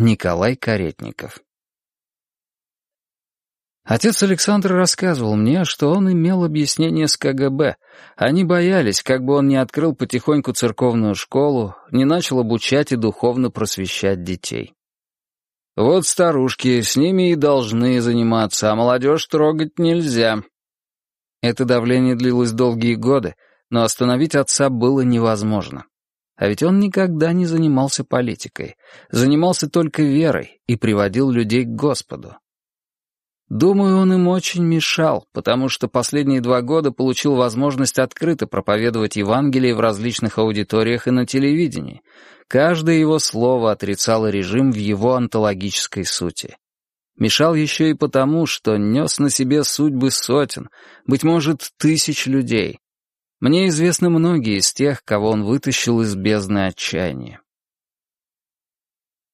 Николай Каретников Отец Александр рассказывал мне, что он имел объяснение с КГБ. Они боялись, как бы он не открыл потихоньку церковную школу, не начал обучать и духовно просвещать детей. Вот старушки, с ними и должны заниматься, а молодежь трогать нельзя. Это давление длилось долгие годы, но остановить отца было невозможно. А ведь он никогда не занимался политикой, занимался только верой и приводил людей к Господу. Думаю, он им очень мешал, потому что последние два года получил возможность открыто проповедовать Евангелие в различных аудиториях и на телевидении. Каждое его слово отрицало режим в его онтологической сути. Мешал еще и потому, что нес на себе судьбы сотен, быть может, тысяч людей. Мне известны многие из тех, кого он вытащил из бездны отчаяния.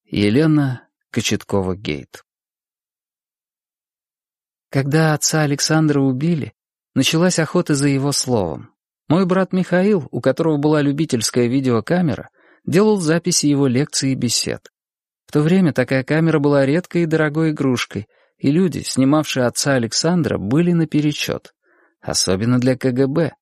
Елена Кочеткова-Гейт когда отца Александра убили, началась охота за его словом. Мой брат Михаил, у которого была любительская видеокамера, делал записи его лекций и бесед. В то время такая камера была редкой и дорогой игрушкой, и люди, снимавшие отца Александра, были наперечет. Особенно для КГБ.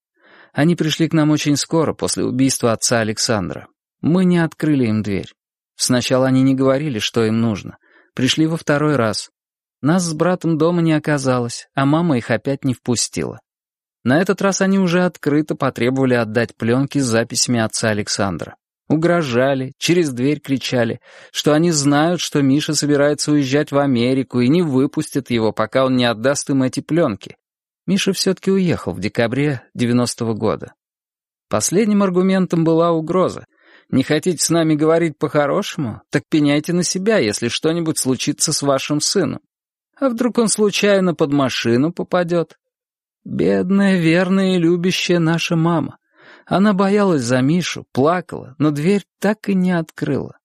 Они пришли к нам очень скоро после убийства отца Александра. Мы не открыли им дверь. Сначала они не говорили, что им нужно. Пришли во второй раз. Нас с братом дома не оказалось, а мама их опять не впустила. На этот раз они уже открыто потребовали отдать пленки с записями отца Александра. Угрожали, через дверь кричали, что они знают, что Миша собирается уезжать в Америку и не выпустят его, пока он не отдаст им эти пленки. Миша все-таки уехал в декабре 90-го года. Последним аргументом была угроза. Не хотите с нами говорить по-хорошему? Так пеняйте на себя, если что-нибудь случится с вашим сыном. А вдруг он случайно под машину попадет? Бедная, верная и любящая наша мама. Она боялась за Мишу, плакала, но дверь так и не открыла.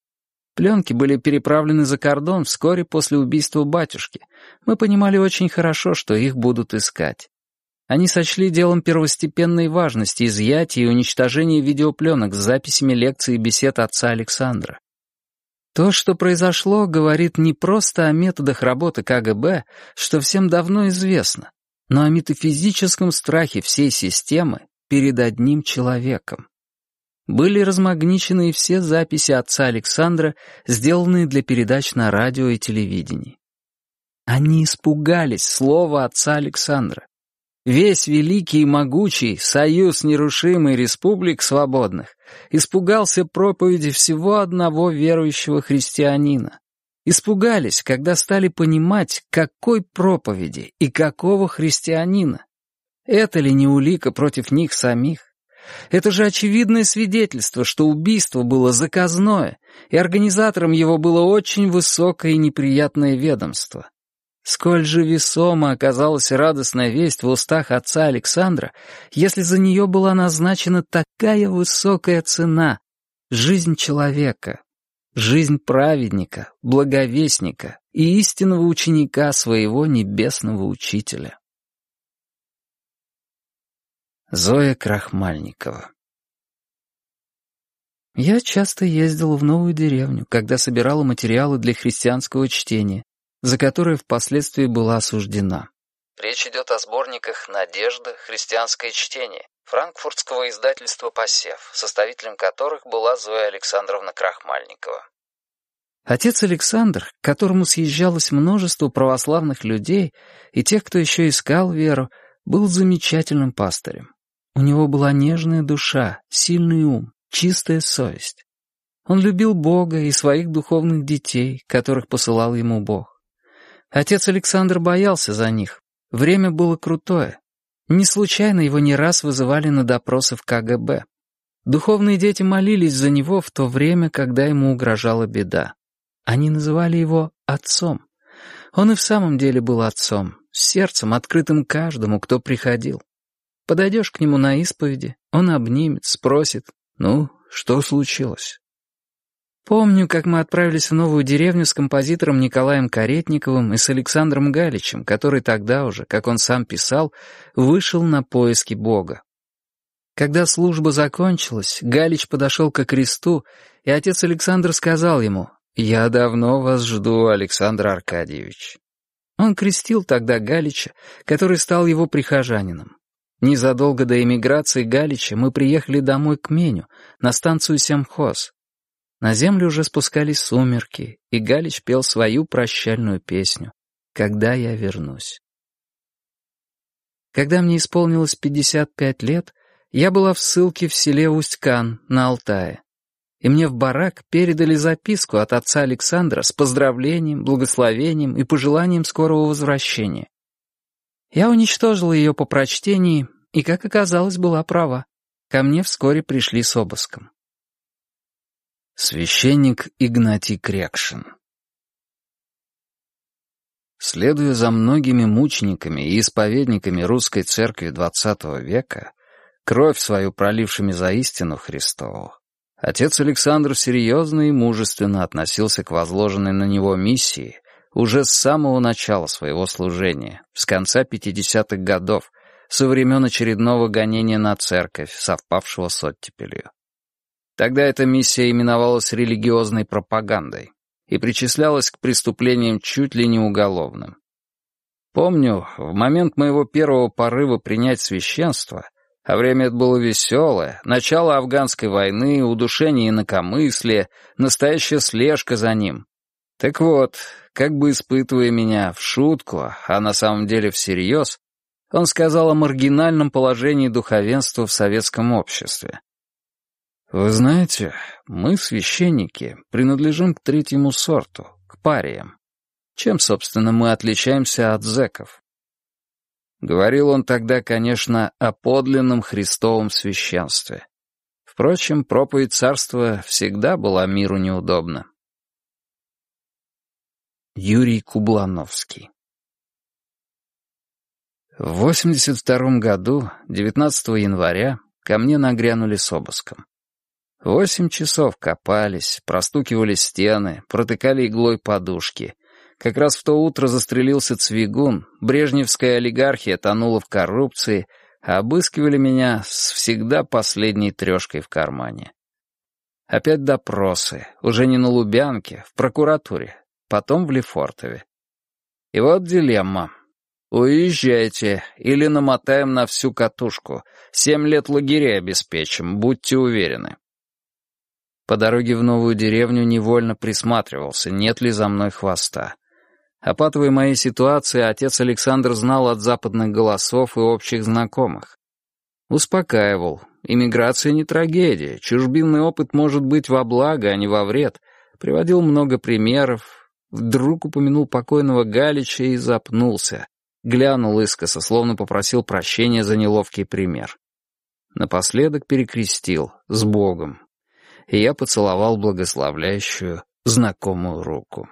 Пленки были переправлены за кордон вскоре после убийства батюшки. Мы понимали очень хорошо, что их будут искать. Они сочли делом первостепенной важности изъятие и уничтожение видеопленок с записями лекций и бесед отца Александра. То, что произошло, говорит не просто о методах работы КГБ, что всем давно известно, но о метафизическом страхе всей системы перед одним человеком. Были размагничены все записи отца Александра, сделанные для передач на радио и телевидении. Они испугались слова отца Александра. Весь великий и могучий Союз нерушимый республик свободных испугался проповеди всего одного верующего христианина. Испугались, когда стали понимать, какой проповеди и какого христианина. Это ли не улика против них самих? Это же очевидное свидетельство, что убийство было заказное, и организатором его было очень высокое и неприятное ведомство. Сколь же весомо оказалась радостная весть в устах отца Александра, если за нее была назначена такая высокая цена — жизнь человека, жизнь праведника, благовестника и истинного ученика своего небесного учителя. Зоя Крахмальникова Я часто ездила в новую деревню, когда собирала материалы для христианского чтения, за которое впоследствии была осуждена. Речь идет о сборниках «Надежда. Христианское чтение» франкфуртского издательства «Посев», составителем которых была Зоя Александровна Крахмальникова. Отец Александр, к которому съезжалось множество православных людей и тех, кто еще искал веру, был замечательным пастырем. У него была нежная душа, сильный ум, чистая совесть. Он любил Бога и своих духовных детей, которых посылал ему Бог. Отец Александр боялся за них. Время было крутое. Не случайно его не раз вызывали на допросы в КГБ. Духовные дети молились за него в то время, когда ему угрожала беда. Они называли его отцом. Он и в самом деле был отцом, с сердцем, открытым каждому, кто приходил. Подойдешь к нему на исповеди, он обнимет, спросит, «Ну, что случилось?» Помню, как мы отправились в новую деревню с композитором Николаем Каретниковым и с Александром Галичем, который тогда уже, как он сам писал, вышел на поиски Бога. Когда служба закончилась, Галич подошел ко кресту, и отец Александр сказал ему, «Я давно вас жду, Александр Аркадьевич». Он крестил тогда Галича, который стал его прихожанином. Незадолго до эмиграции Галича мы приехали домой к Меню, на станцию Семхоз. На землю уже спускались сумерки, и Галич пел свою прощальную песню «Когда я вернусь». Когда мне исполнилось 55 лет, я была в ссылке в селе Усть-Кан на Алтае и мне в барак передали записку от отца Александра с поздравлением, благословением и пожеланием скорого возвращения. Я уничтожила ее по прочтении, и, как оказалось, была права. Ко мне вскоре пришли с обыском. Священник Игнатий Крякшин Следуя за многими мучениками и исповедниками русской церкви XX века, кровь свою пролившими за истину Христову, Отец Александр серьезно и мужественно относился к возложенной на него миссии уже с самого начала своего служения, с конца 50-х годов, со времен очередного гонения на церковь, совпавшего с оттепелью. Тогда эта миссия именовалась религиозной пропагандой и причислялась к преступлениям чуть ли не уголовным. Помню, в момент моего первого порыва принять священство — а время это было веселое. Начало афганской войны, удушение инакомыслия, настоящая слежка за ним. Так вот, как бы испытывая меня в шутку, а на самом деле всерьез, он сказал о маргинальном положении духовенства в советском обществе. «Вы знаете, мы, священники, принадлежим к третьему сорту, к париям. Чем, собственно, мы отличаемся от зэков? Говорил он тогда, конечно, о подлинном Христовом священстве. Впрочем, проповедь царства всегда была миру неудобна. Юрий Кублановский В 82 году, 19 января, ко мне нагрянули с обыском. Восемь часов копались, простукивали стены, протыкали иглой подушки, как раз в то утро застрелился Цвигун, брежневская олигархия тонула в коррупции, а обыскивали меня с всегда последней трешкой в кармане. Опять допросы, уже не на Лубянке, в прокуратуре, потом в Лефортове. И вот дилемма. Уезжайте, или намотаем на всю катушку. Семь лет лагеря обеспечим, будьте уверены. По дороге в новую деревню невольно присматривался, нет ли за мной хвоста. Опатывая моей ситуации, отец Александр знал от западных голосов и общих знакомых. Успокаивал. Иммиграция не трагедия, чужбинный опыт может быть во благо, а не во вред. Приводил много примеров. Вдруг упомянул покойного Галича и запнулся. Глянул искоса, словно попросил прощения за неловкий пример. Напоследок перекрестил, с Богом. И я поцеловал благословляющую, знакомую руку.